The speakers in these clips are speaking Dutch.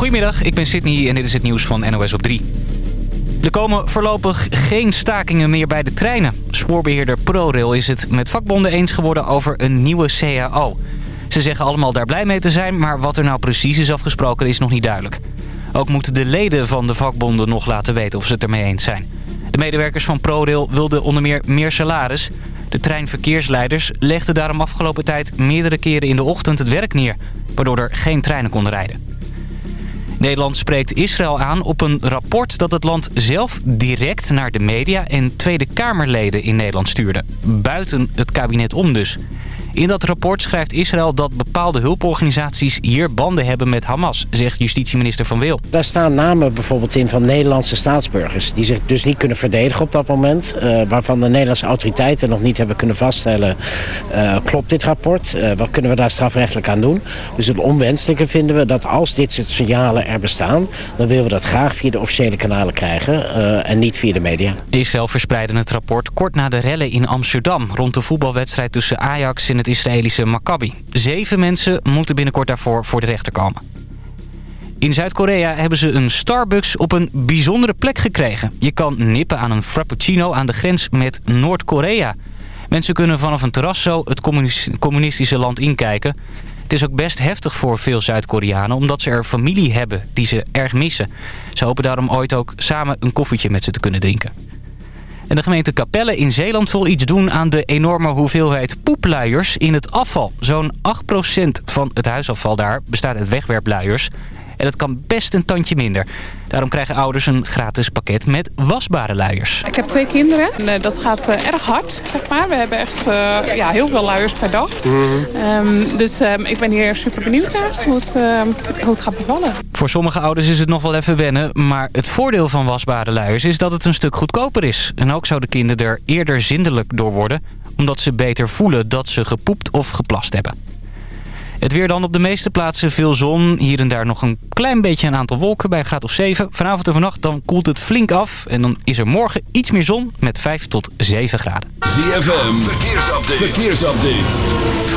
Goedemiddag, ik ben Sydney en dit is het nieuws van NOS op 3. Er komen voorlopig geen stakingen meer bij de treinen. Spoorbeheerder ProRail is het met vakbonden eens geworden over een nieuwe CAO. Ze zeggen allemaal daar blij mee te zijn, maar wat er nou precies is afgesproken is nog niet duidelijk. Ook moeten de leden van de vakbonden nog laten weten of ze het ermee eens zijn. De medewerkers van ProRail wilden onder meer meer salaris. De treinverkeersleiders legden daarom afgelopen tijd meerdere keren in de ochtend het werk neer... waardoor er geen treinen konden rijden. Nederland spreekt Israël aan op een rapport dat het land zelf direct naar de media en Tweede Kamerleden in Nederland stuurde. Buiten het kabinet om dus. In dat rapport schrijft Israël dat bepaalde hulporganisaties hier banden hebben met Hamas, zegt justitieminister Van Wil. Daar staan namen bijvoorbeeld in van Nederlandse staatsburgers... die zich dus niet kunnen verdedigen op dat moment... Uh, waarvan de Nederlandse autoriteiten nog niet hebben kunnen vaststellen... Uh, klopt dit rapport? Uh, wat kunnen we daar strafrechtelijk aan doen? Dus het onwenselijke vinden we dat als dit soort signalen er bestaan... dan willen we dat graag via de officiële kanalen krijgen en niet via de media. Israël verspreidde het rapport kort na de rellen in Amsterdam... rond de voetbalwedstrijd tussen Ajax en het Israëlische Maccabi. Zeven mensen moeten binnenkort daarvoor voor de rechter komen. In Zuid-Korea hebben ze een Starbucks op een bijzondere plek gekregen. Je kan nippen aan een frappuccino aan de grens met Noord-Korea. Mensen kunnen vanaf een terras zo het communistische land inkijken. Het is ook best heftig voor veel Zuid-Koreanen... omdat ze er familie hebben die ze erg missen. Ze hopen daarom ooit ook samen een koffietje met ze te kunnen drinken. En de gemeente Capelle in Zeeland wil iets doen aan de enorme hoeveelheid poepluiers in het afval. Zo'n 8% van het huisafval daar bestaat uit wegwerpluiers. En dat kan best een tandje minder. Daarom krijgen ouders een gratis pakket met wasbare luiers. Ik heb twee kinderen. En, uh, dat gaat uh, erg hard, zeg maar. We hebben echt uh, ja, heel veel luiers per dag. Mm -hmm. um, dus um, ik ben hier super benieuwd naar hoe het, hoe het gaat bevallen. Voor sommige ouders is het nog wel even wennen. Maar het voordeel van wasbare luiers is dat het een stuk goedkoper is. En ook zouden kinderen er eerder zindelijk door worden. Omdat ze beter voelen dat ze gepoept of geplast hebben. Het weer dan op de meeste plaatsen veel zon. Hier en daar nog een klein beetje een aantal wolken bij een graad of 7. Vanavond en vannacht dan koelt het flink af. En dan is er morgen iets meer zon met 5 tot 7 graden. ZFM, verkeersupdate. verkeersupdate.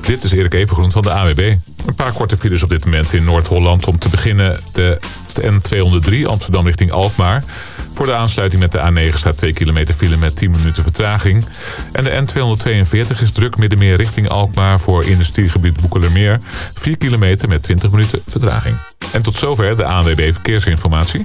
Dit is Erik Evengroen van de AWB. Een paar korte files op dit moment in Noord-Holland. Om te beginnen de N203 Amsterdam richting Alkmaar. Voor de aansluiting met de A9 staat 2 kilometer file met 10 minuten vertraging. En de N242 is druk middenmeer richting Alkmaar voor industriegebied Boekelermeer. 4 kilometer met 20 minuten vertraging. En tot zover de ANWB Verkeersinformatie.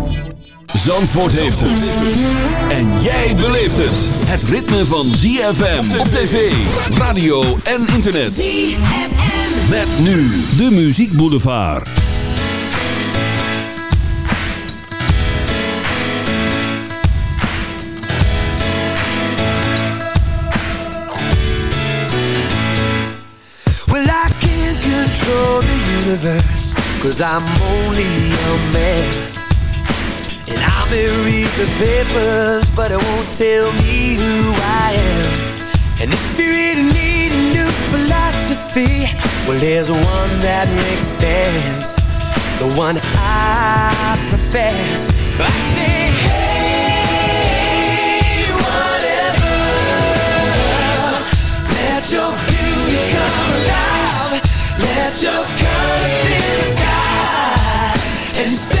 Zandvoort heeft het. En jij beleeft het. Het ritme van ZFM op tv, radio en internet. ZFM. Met nu de Muziek Boulevard. Well, I can't control the universe, cause I'm only a man. And I may read the papers, but it won't tell me who I am. And if you really need a new philosophy, well, there's one that makes sense. The one I profess. I say, hey, whatever. Let your beauty come alive. Let your color fill the sky. And say,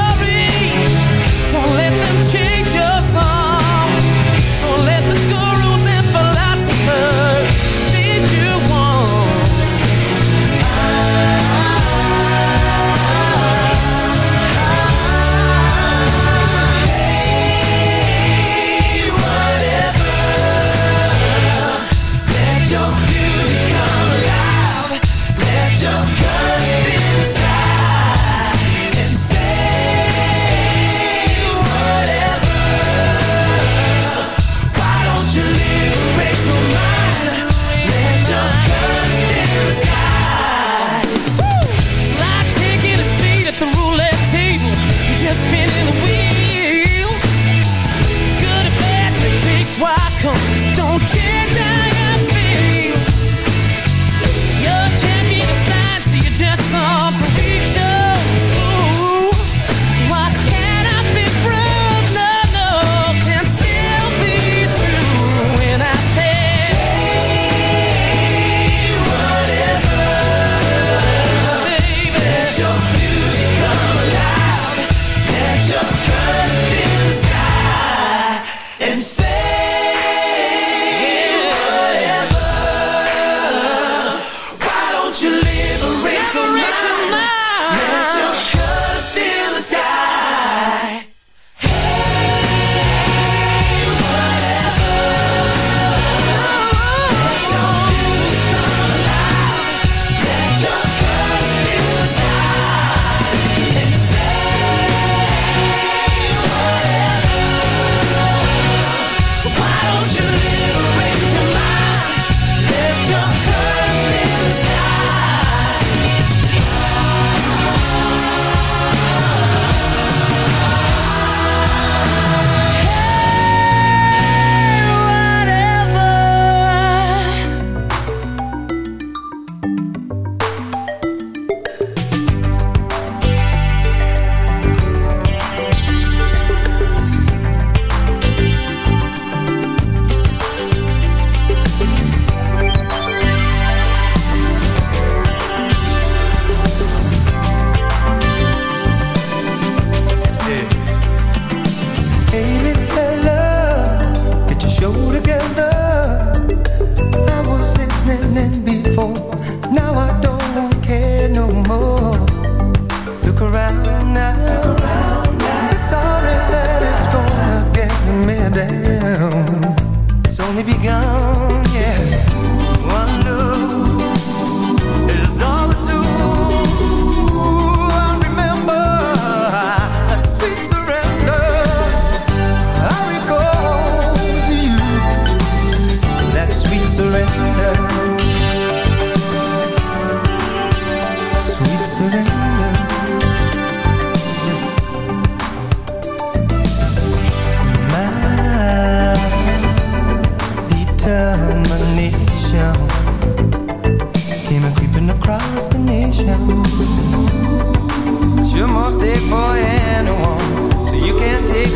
begun.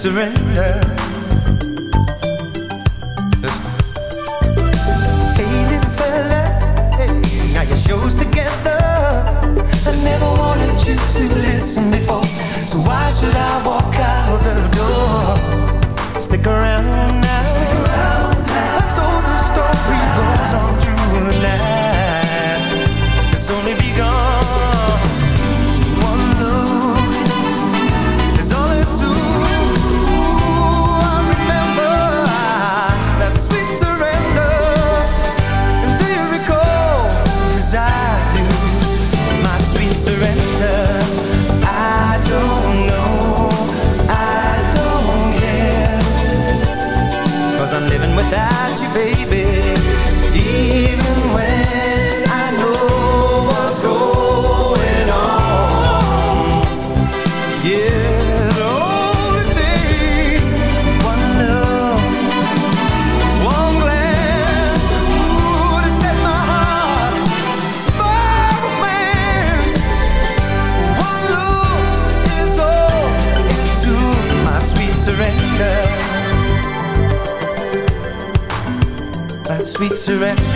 surrender. cigarette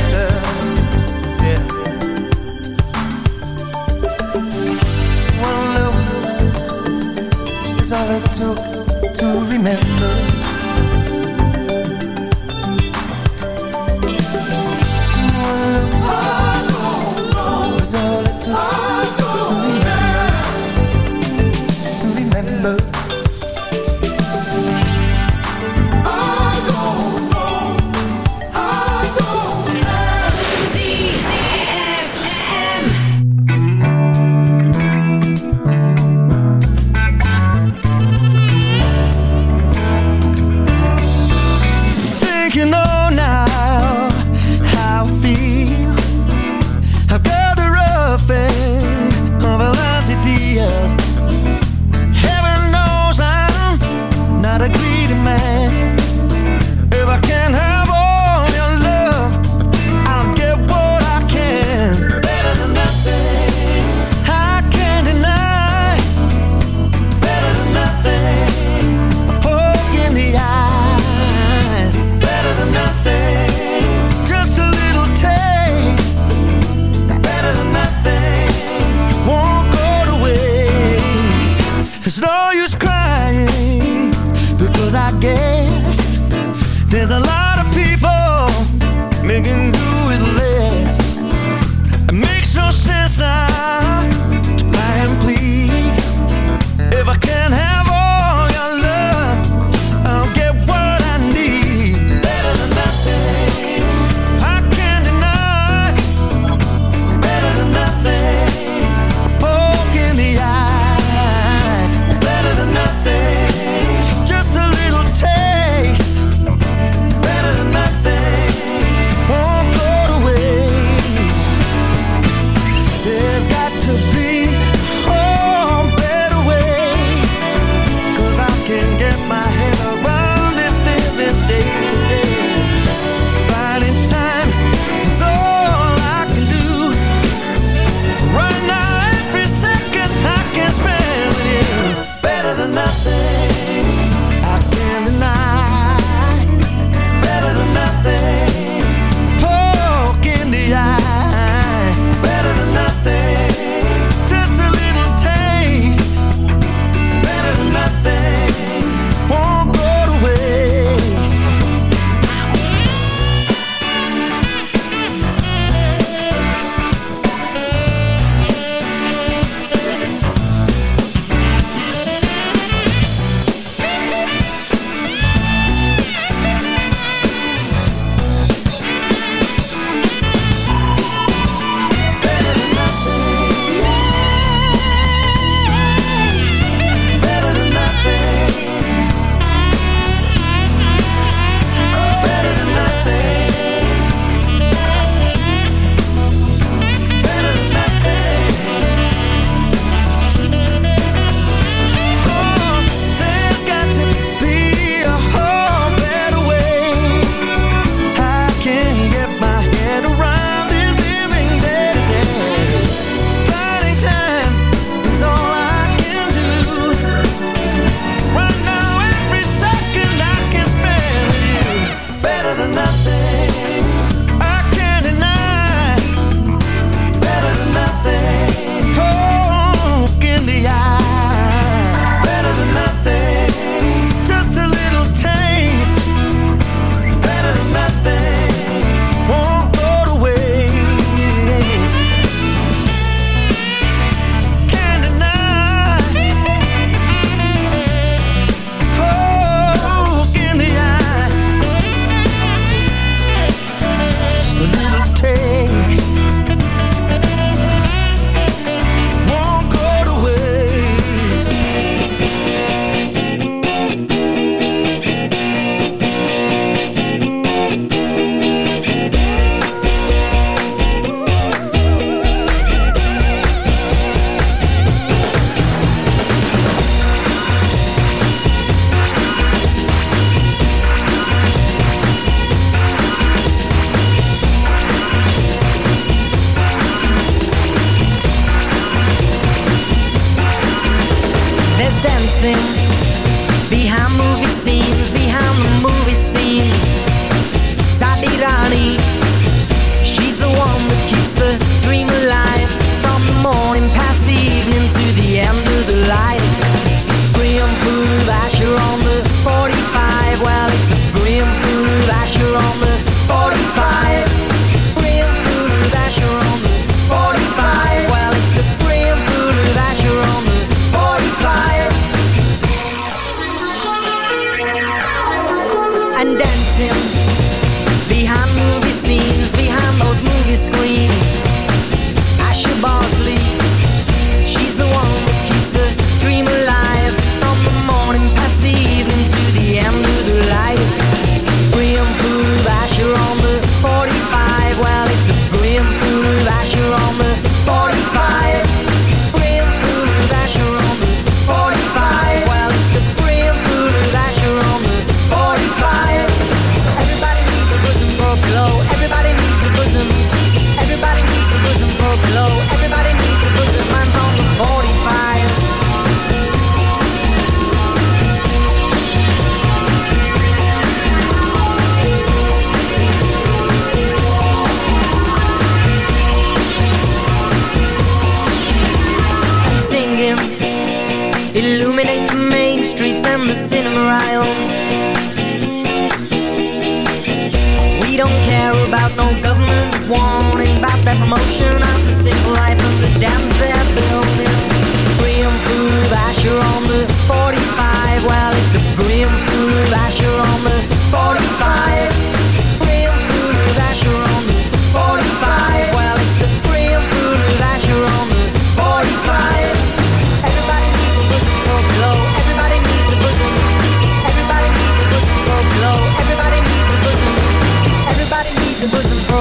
no government warning about that motion of the single life of the dams they're building. Free and prove Asher on the 45. Well, it's a free and prove Asher on the 45.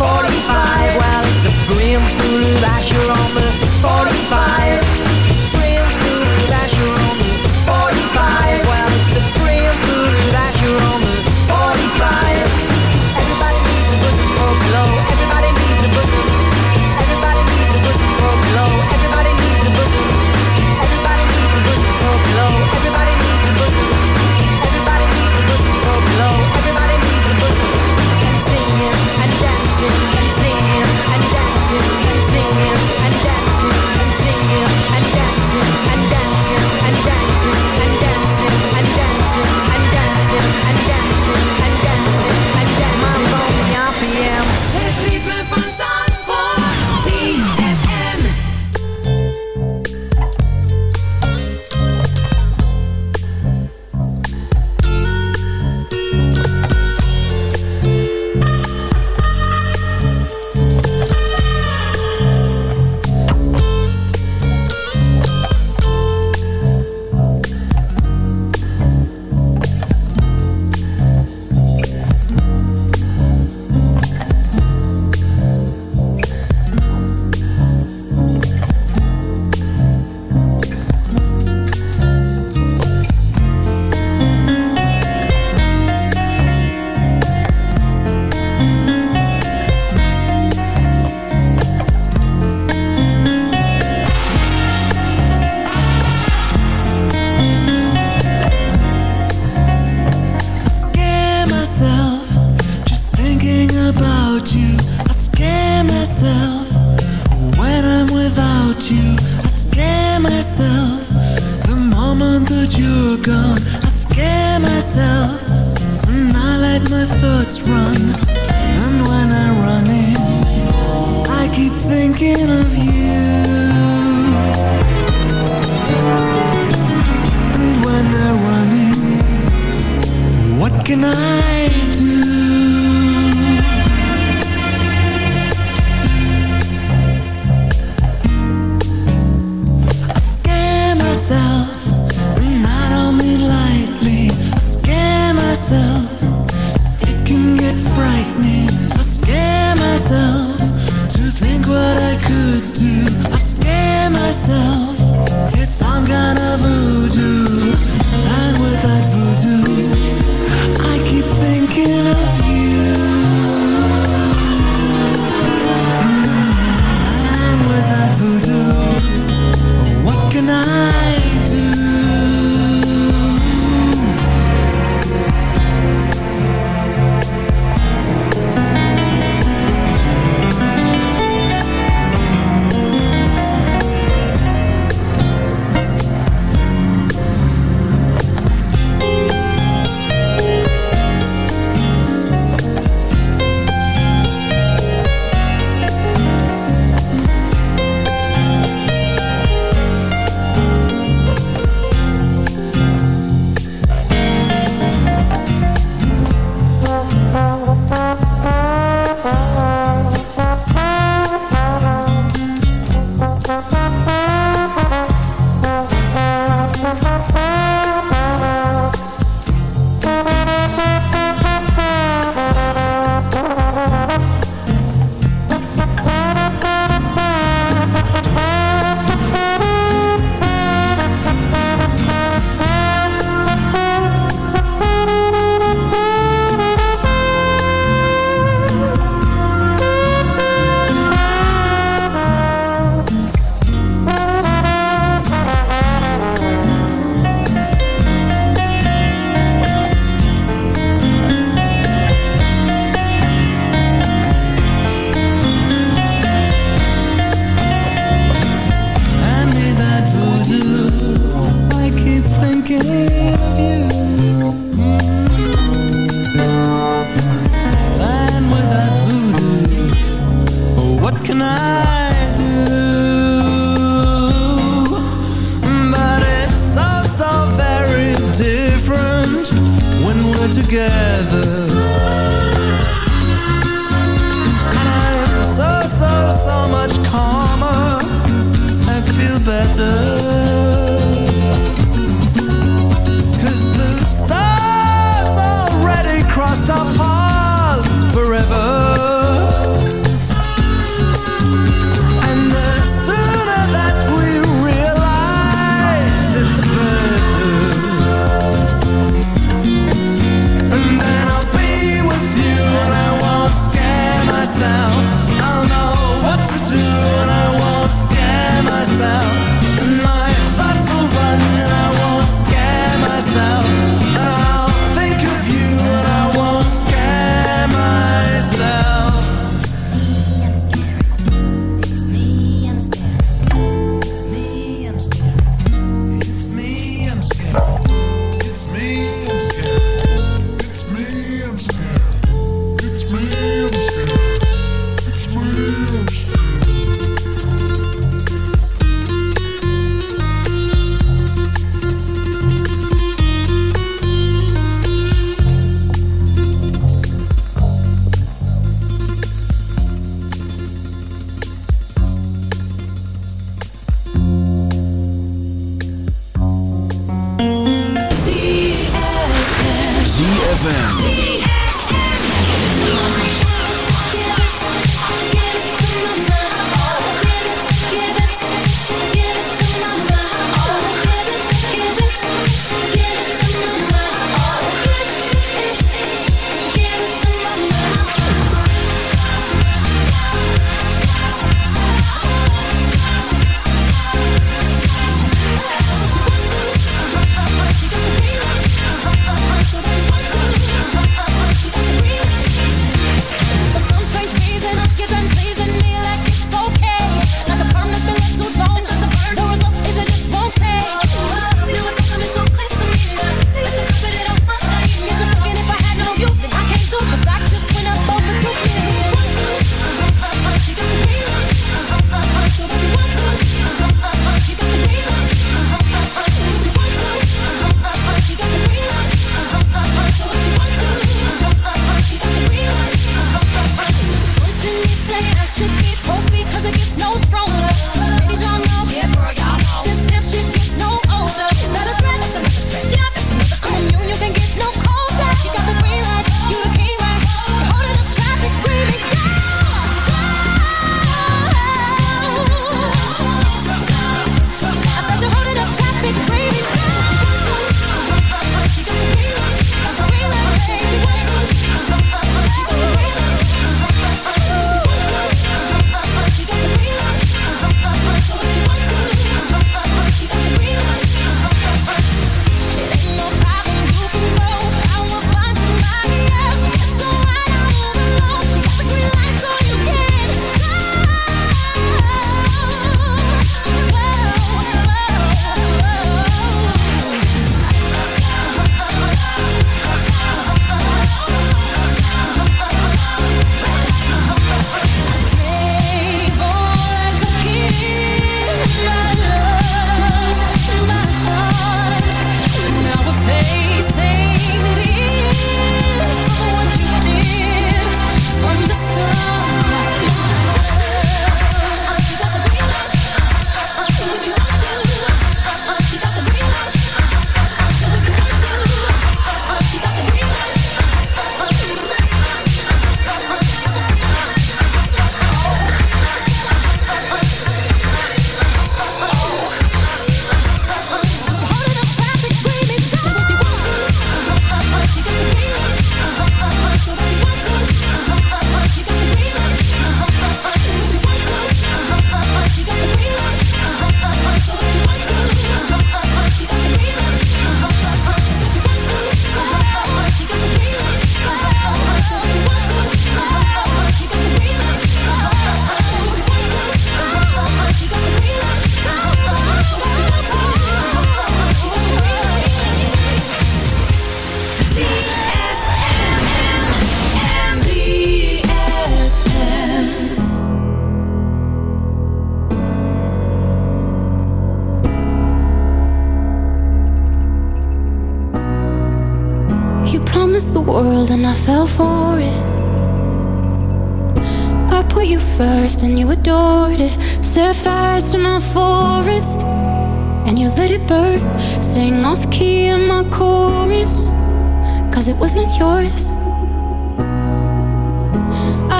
45. Well, the a brim through last year on the 45.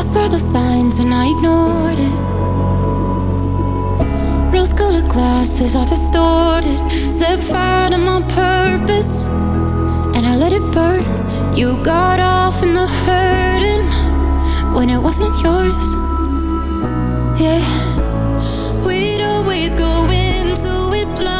I saw the signs and I ignored it. Rose colored glasses are distorted. Set fire to my purpose and I let it burn. You got off in the hurting when it wasn't yours. Yeah, we'd always go into it blind.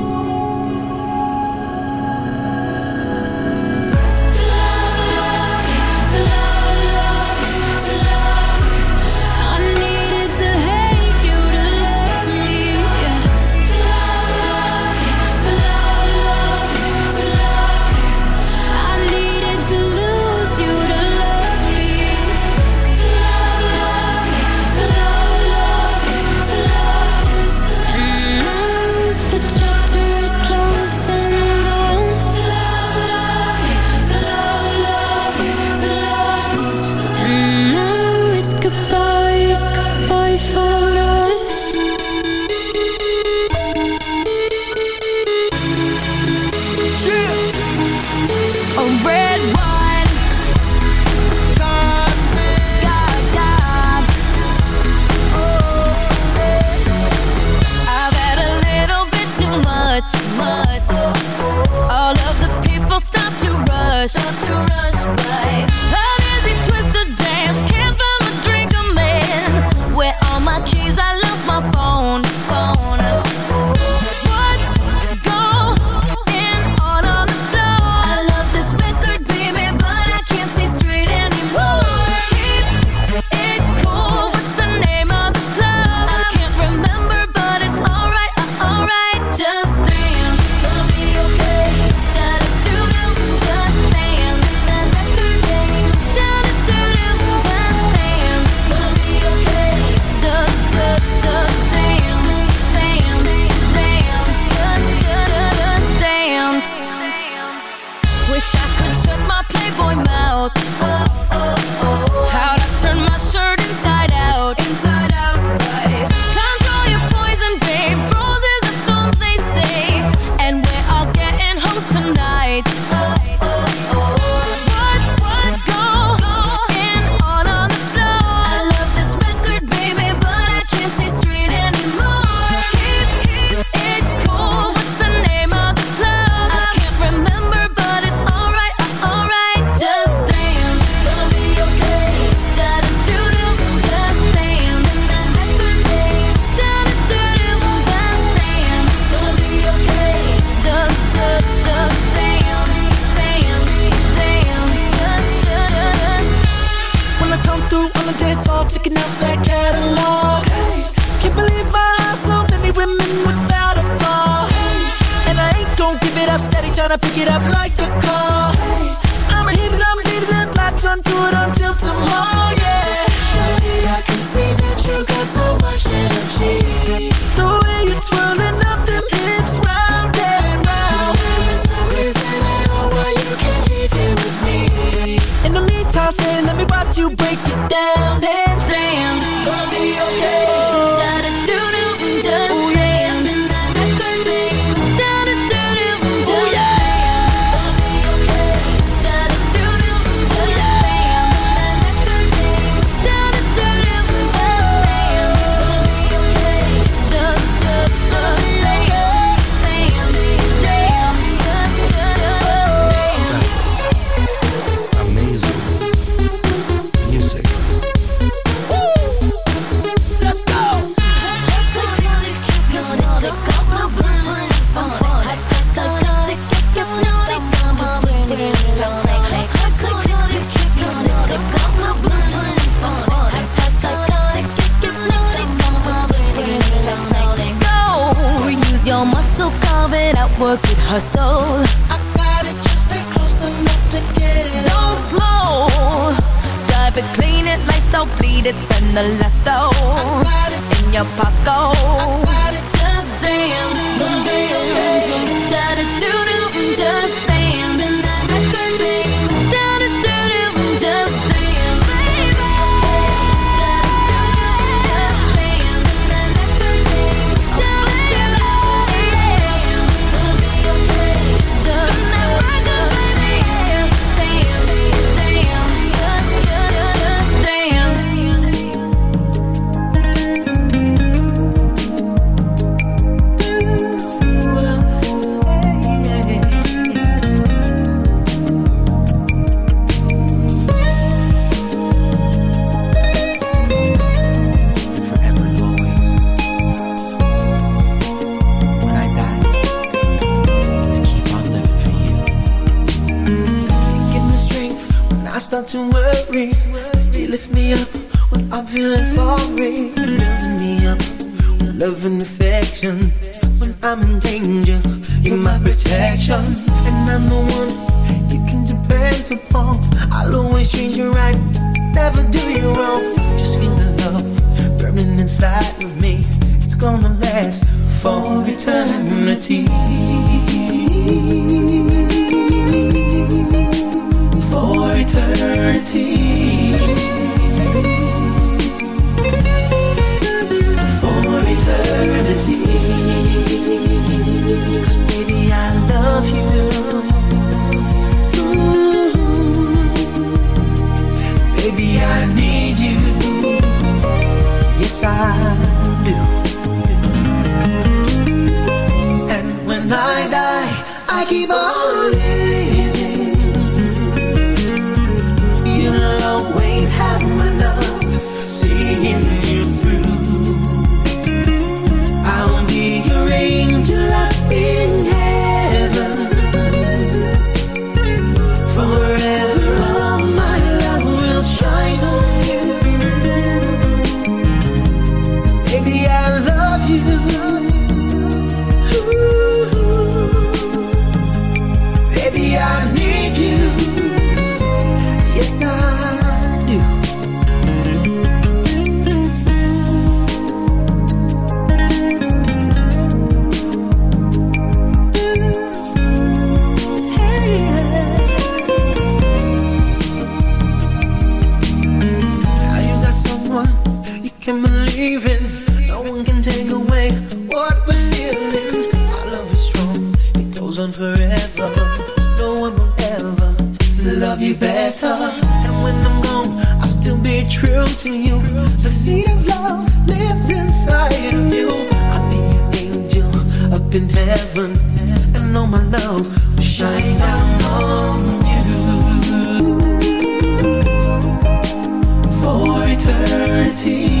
tea. Eternity.